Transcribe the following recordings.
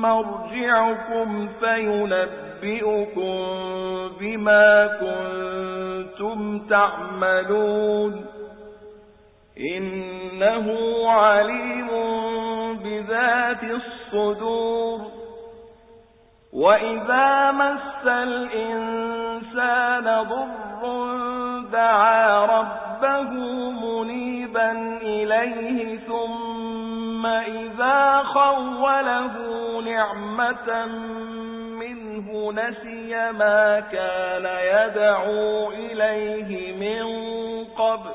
مرجعكم فينبئكم بما كنتم تعملون. إنه عليم بذات الصدور. وإذا مس الإنسان ضر دعا ربه منيبا إليه ثم إذا خوله نعمة منه نسي ما كان يدعو إليه من قبل.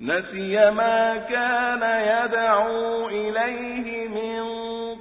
نسي ما كان يدعو إليه من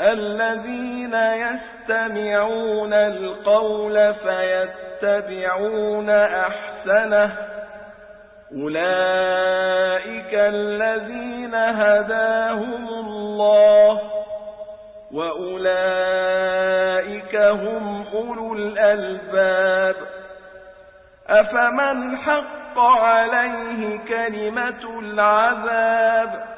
الذين يستمعون القول فيتبعون أحسنه أولئك الذين هداهم الله وأولئك هم أولو الألباب أفمن حق عليه كلمة العذاب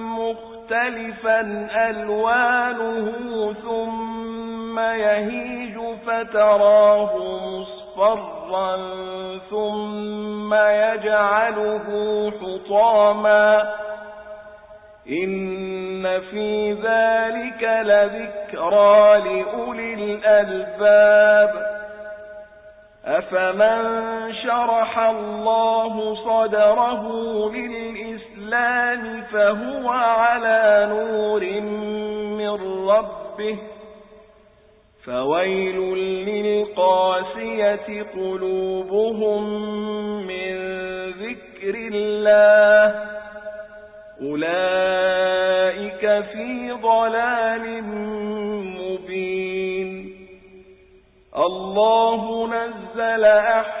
مختلفا ألوانه ثم يهيج فتراه مصفرا ثم يجعله حطاما. إن في ذلك لذكرى لأولي الألباب. أفمن شرح الله صدره للإسلام فهو على نور من ربه. فويل للقاسية قلوبهم من ذكر الله. أولئك في ضلال مبين. الله نزل أحسن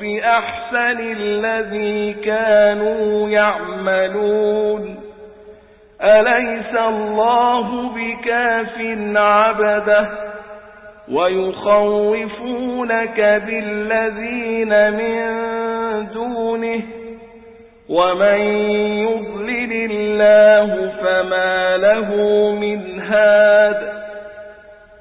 بأحسن الذي كانوا يعملون أليس الله بكاف عبده ويخوفونك بالذين من دونه ومن يضلل الله فما له من هاد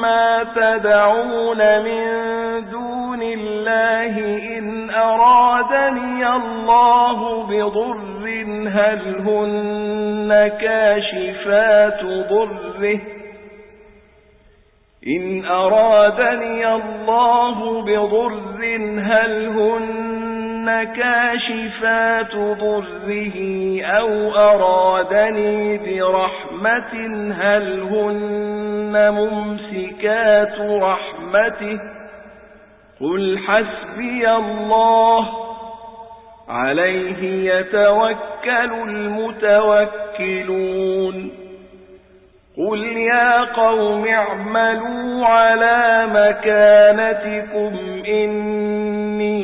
ما تدعون من دون الله إن أرادني الله بضر هل هن كاشفات ضره؟ إن أرادني الله بضر هل هن كاشفات ضره أو أرادني برحمة هل هن ممسكات رحمته؟ قل حسبي الله. عليه يتوكل المتوكلون. قل يا قوم اعملوا على مكانتكم إني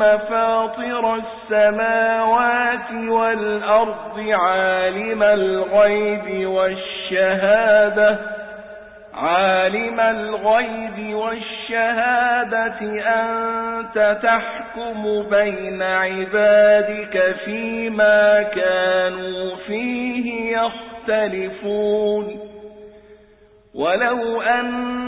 فاطر السماوات والأرض عالم الغيب والشهادة عالم الغيب والشهادة أنت تحكم بين عبادك فيما كانوا فيه يختلفون. ولو أن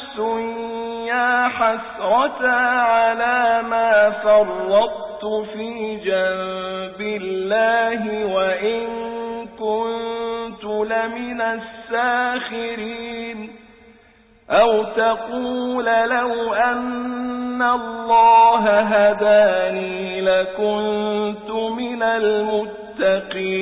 يا حسرة على ما فرطت في جنب الله وإن كنت لمن الساخرين أو تقول لو أن الله هداني لكنت من المتقين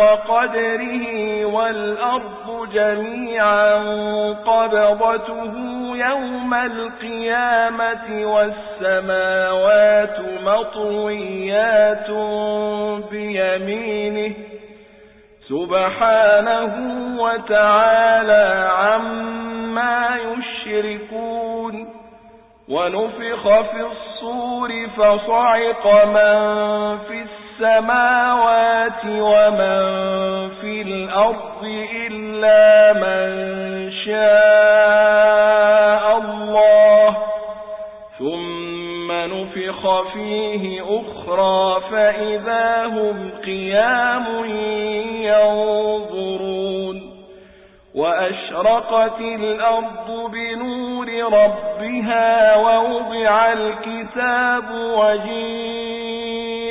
قدره والأرض جميعا قبضته يوم القيامة والسماوات مطويات بيمينه سبحانه وتعالى عما يشركون ونفخ في الصور فصعق من في السماوات ومن في الأرض إلا من شاء الله ثم نفخ فيه أخرى فإذا هم قيام ينظرون وأشرقت الأرض بنور ربها ووضع الكتاب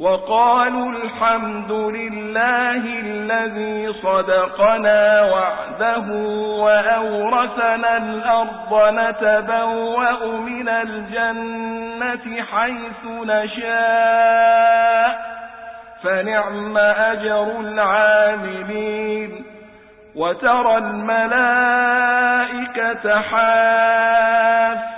وقالوا الحمد لله الذي صدقنا وعده وأورثنا الأرض نتبوأ من الجنة حيث نشاء فنعم أجر العاملين. وترى الملائكة حافين